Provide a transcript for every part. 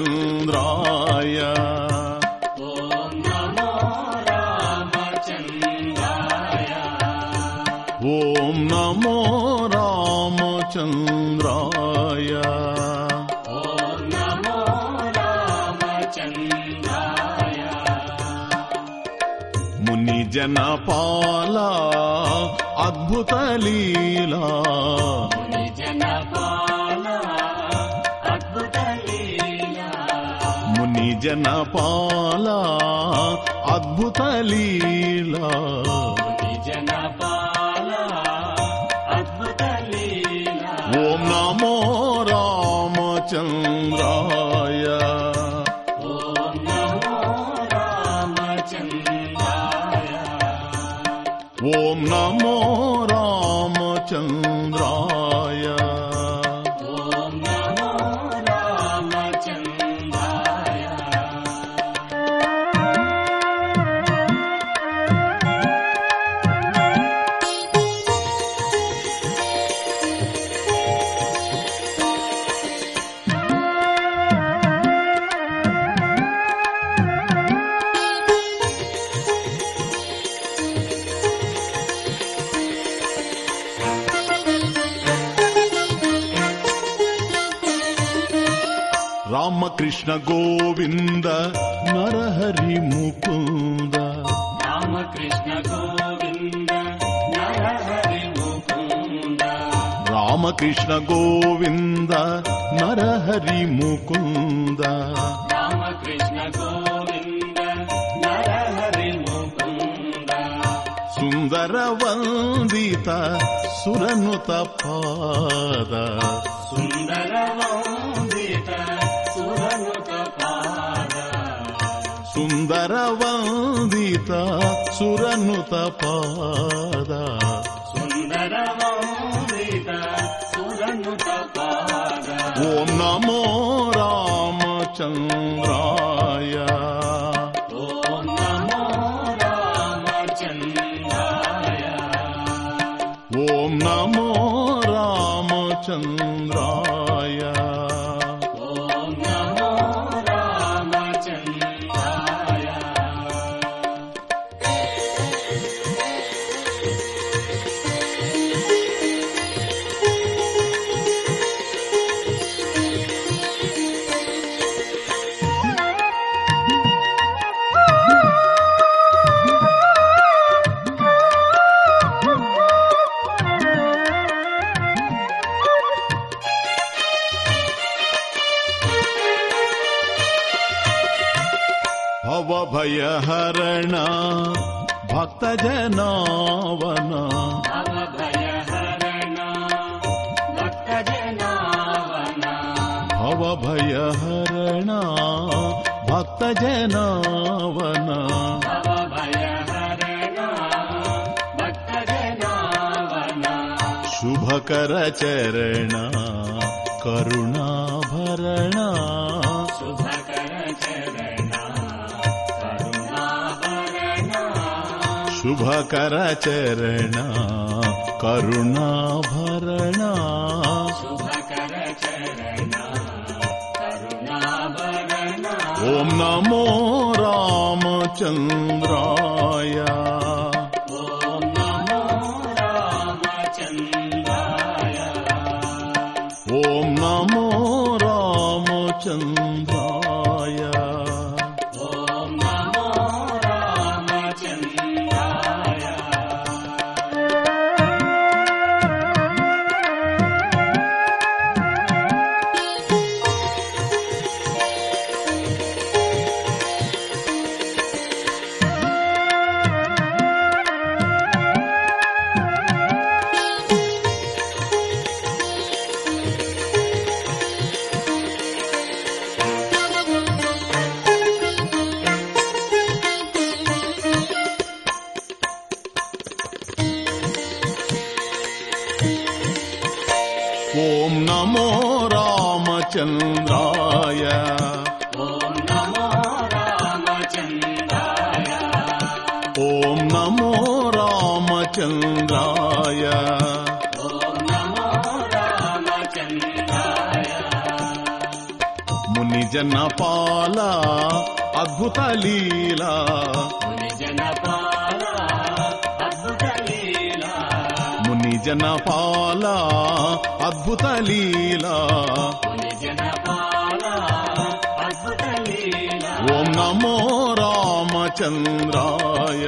రామచంద్రాయ ఓం నమో రామచంద్రాయ. ఓం నమో రామచంద్రాయ ఓం అద్భుత లీలా. జన జనపాల అద్భుత లీలా జన జనపాల అద్భుత లీలా. ఓం నమో రామచంద్రాయ. ఓం నమో రామకృష్ణ గోవింద నరహరి ముకుంద. రామకృష్ణ గోవింద నరహరి ముకుంద. రామకృష్ణ గోవింద నరహరి ముకుంద. రామకృష్ణ గోవింద నరహరి ముకుంద. సుందర వందిత సురనుత పాద. సుందర సుందర వందిత సురనుత పాద. సుందర వందిత సురనుత పాద. ఓం నమో రామచంద్రాయ. ఓం నమో రామచంద్రాయ. ఓం నమో రామచంద్రాయ. अभय हरण भक्त जनावन भय हरण भक्त जनावन शुभकर चरण करुणा भरणा శుభకరచరణ కరుణాభరణ ఓం నమో రామచంద్రాయ ఓం నమో రామచంద్రాయ రామచంద్రాయ. ఓం నమో రామచంద్రాయ. మునిజన పాల అద్భుత లీలా. జన పాల అద్భుత లీలా. ఓం నమో రామచంద్రాయ.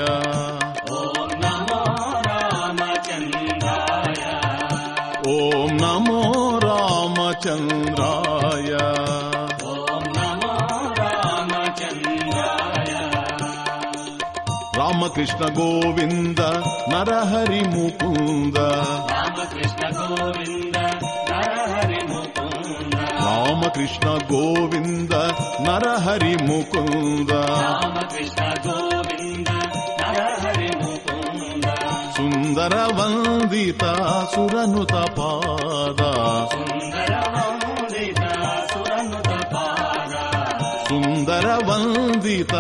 ఓం నమో రామచంద్రాయ. ఓం నమో రామచంద్రాయ రామకృష్ణ గోవింద నరహరి ముకుంద. రామకృష్ణ గోవింద రామకృష్ణ గోవింద నరహరి ముకుంద. సుందర వందిత సురనుత పాద. సుందర వందిత సురనుత పాద. సుందర వందిత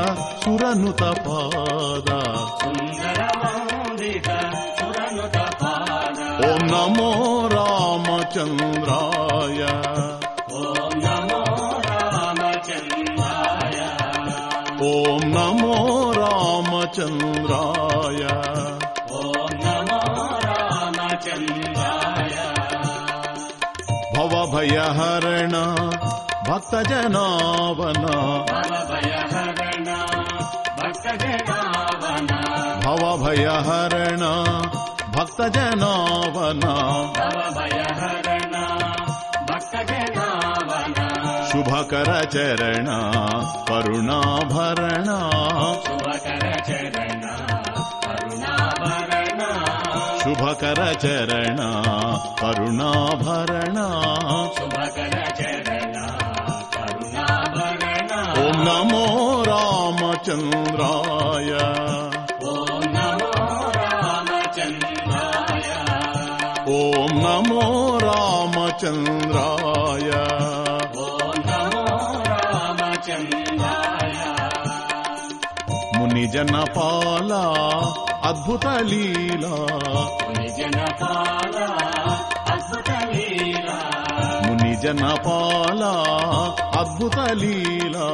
సురనుత भवभयहरण भक्तजनावन। भवभयहरण भक्तजनावन। भव भयहरण भक्तजना శుభకర చరణ కరుణాభరణ శుభకర చరణ కరుణాభరణ. ఓం నమో రామచంద్రాయ. ఓం నమో రామచంద్రాయ. ముని జనపాల అద్భుత లీలా. ముని జనపాల అద్భుత లీలా. ముని జనపాల అద్భుత లీలా.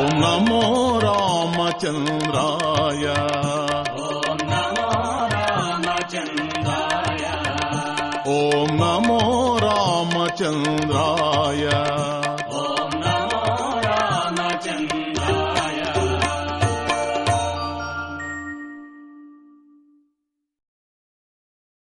ఓం నమో రామచంద్రాయ. ఓం నమో రామచంద్రాయ.